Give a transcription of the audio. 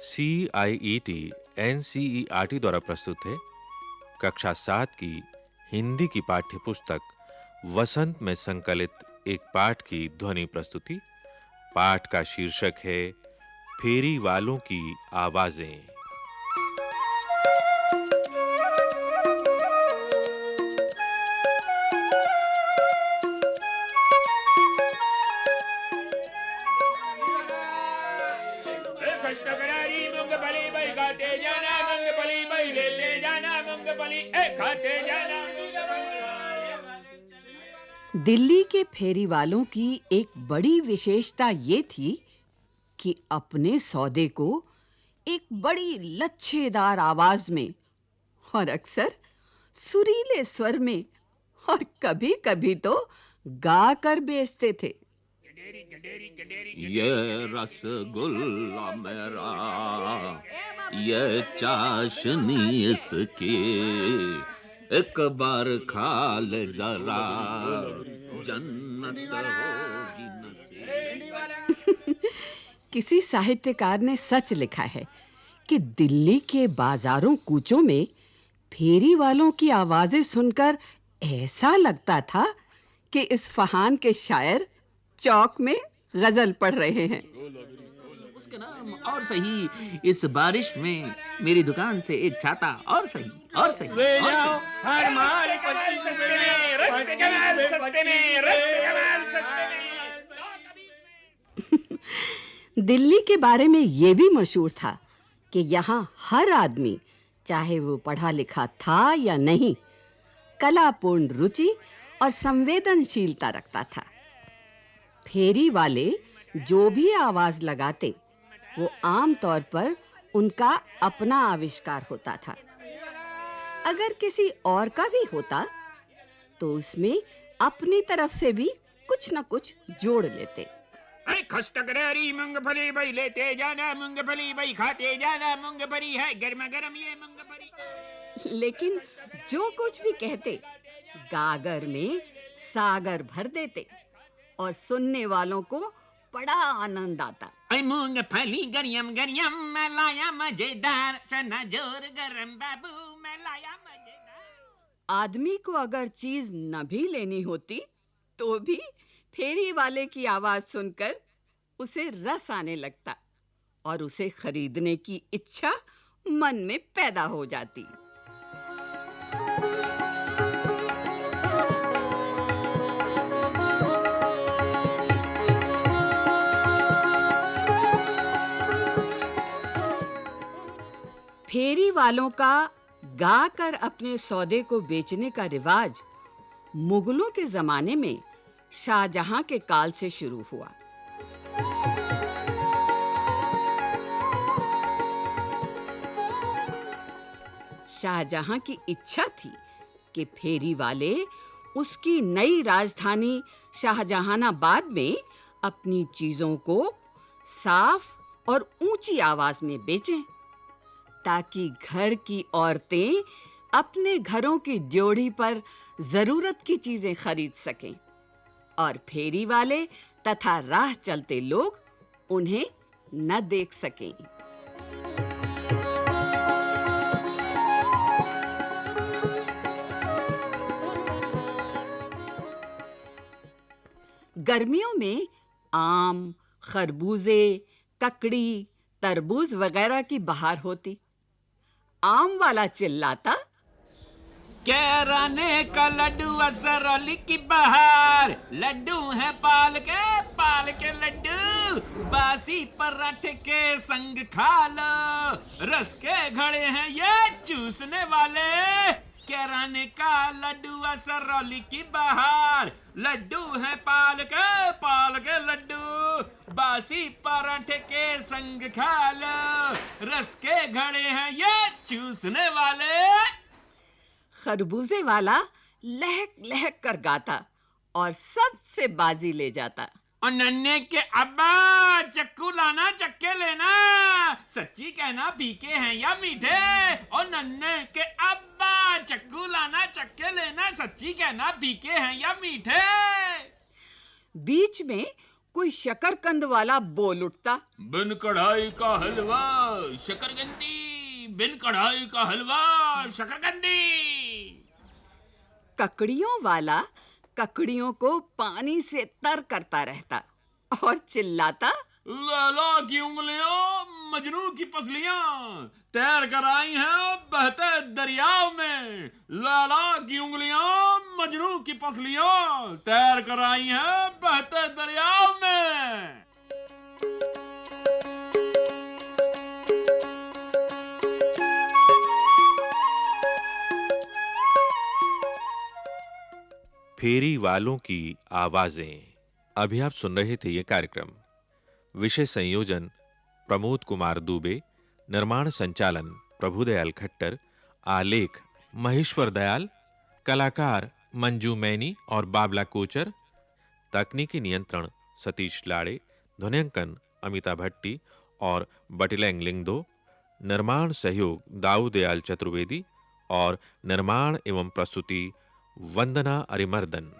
C I E T N C E R T द्वारा प्रस्तुत है कक्षा सात की हिंदी की पाठ्य पुस्तक वसंत में संकलित एक पाठ की ध्वनि प्रस्तुति। पाठ का शीर्षक है फेरी वालों की आवाज़ें। खाते जाना मूंगफली भाई लेते जाना मूंगफली ए, खाते जाना। दिल्ली के फेरी वालों की एक बड़ी विशेषता ये थी कि अपने सौदे को एक बड़ी लच्छेदार आवाज़ में और अक्सर सुरीले स्वर में और कभी-कभी तो गा कर बेचते थे। ये रसगुल्ला मेरा ये चाशनी इसकी। एक बार खा ले जरा जन्नत होगी नसीब। किसी साहित्यकार ने सच लिखा है कि दिल्ली के बाजारों कूचों में फेरी वालों की आवाज़ें सुनकर ऐसा लगता था कि इस फहान के शायर चौक में गज़ल पढ़ रहे हैं। उसका नाम और सही। इस बारिश में मेरी दुकान से एक छाता और सही और सही ले और जाओ। सही। हर माल पति सस्ते में रस्त जमाल सस्ते में रस्त जमाल सस्ते में। दिल्ली के बारे में ये भी मशहूर था कि यहाँ हर आदमी चाहे वो पढ़ा लिखा था या नहीं कलापूर्ण रुचि और संवेदनशीलता रखता था। फेरी वाले जो भी आवाज़ लगाते वो आम तौर पर उनका अपना आविष्कार होता था। अगर किसी और का भी होता तो उसमें अपनी तरफ़ से भी कुछ ना कुछ जोड़ लेते। अरे खस्टकरारी मूंगफली भाई लेते जाना मूंगफली भाई खाते जाना मूंगफली है गर्मा गर्म ये मूंगफली। लेकिन जो कुछ भी कहते गागर में सागर भर देते। और सुनने वालों को बड़ा आनंद आता। ऐ मूंगफली गरियम गरियम मैं लाया मज़ेदार चना ज़ोर गरम बाबू मैं लाया मज़ेदार। आदमी को अगर चीज़ न भी लेनी होती तो भी फेरी वाले की आवाज़ सुनकर उसे रस आने लगता और उसे खरीदने की इच्छा मन में पैदा हो जाती। फेरी वालों का गाकर अपने सौदे को बेचने का रिवाज मुगलों के जमाने में शाहजहां के काल से शुरू हुआ। शाहजहां की इच्छा थी कि फेरी वाले उसकी नई राजधानी शाहजहानाबाद में अपनी चीज़ों को साफ़ और ऊँची आवाज़ में बेचें। ताकि घर की औरतें अपने घरों की ड्योढ़ी पर ज़रूरत की चीज़ें खरीद सकें। और फेरी वाले तथा राह चलते लोग उन्हें न देख सकें। गर्मियों में आम, खरबूजे, ककड़ी, तरबूज वगैरह की बहार होती। आम वाला चिल्लाता। कैराने का लड्डू असर अली की बहार। लड्डू है पाल के पाल के लड्डू। बासी पराठे के संग खा लो। रस के घड़े हैं ये चूसने वाले। कैराने का लड्डू असर अली की बहार। लड्डू है पाल के पाल के लड्डू। बासी पराठे के संग खा लो रस के घड़े हैं ये चूसने वाले। खरबूजे वाला लहक लहक कर गाता और सबसे बाजी ले जाता। और नन्हे के अब्बा चक्कू लाना चक्के लेना। सच्ची कहना फीके हैं या मीठे? और नन्हे के अब्बा चक्कू लाना चक्के लेना सच्ची कहना फीके हैं या मीठे? बीच में कोई शकरकंद वाला बोल उठता। बिन कढ़ाई का हलवा शकरकंदी बिन कढ़ाई का हलवा शकरकंदी। ककड़ियों वाला ककड़ियों को पानी से तर करता रहता और चिल्लाता लैला की उंगलियाँ मजनू की पसलियाँ तैर कर आई हैं बहते दरियाव में, लाला की उंगलियाँ मजनू की पसलियाँ तैर कर आई हैं बहते दरियाव में। फेरी वालों की आवाज़ें। अभी आप सुन रहे थे ये कार्यक्रम। विषय संयोजन प्रमोद कुमार दुबे, निर्माण संचालन प्रभुदयाल खट्टर, आलेख, महेश्वर दयाल, कलाकार मंजू मैनी और बाबला कोचर, तकनीकी नियंत्रण सतीश लाड़े, ध्वनियांकन अमिता भट्टी और बटिलैंग लिंगदो, निर्माण सहयोग दाऊदयाल चतुर्वेदी और निर्माण एवं प्रस्तुति वंदना अरिमर्दन।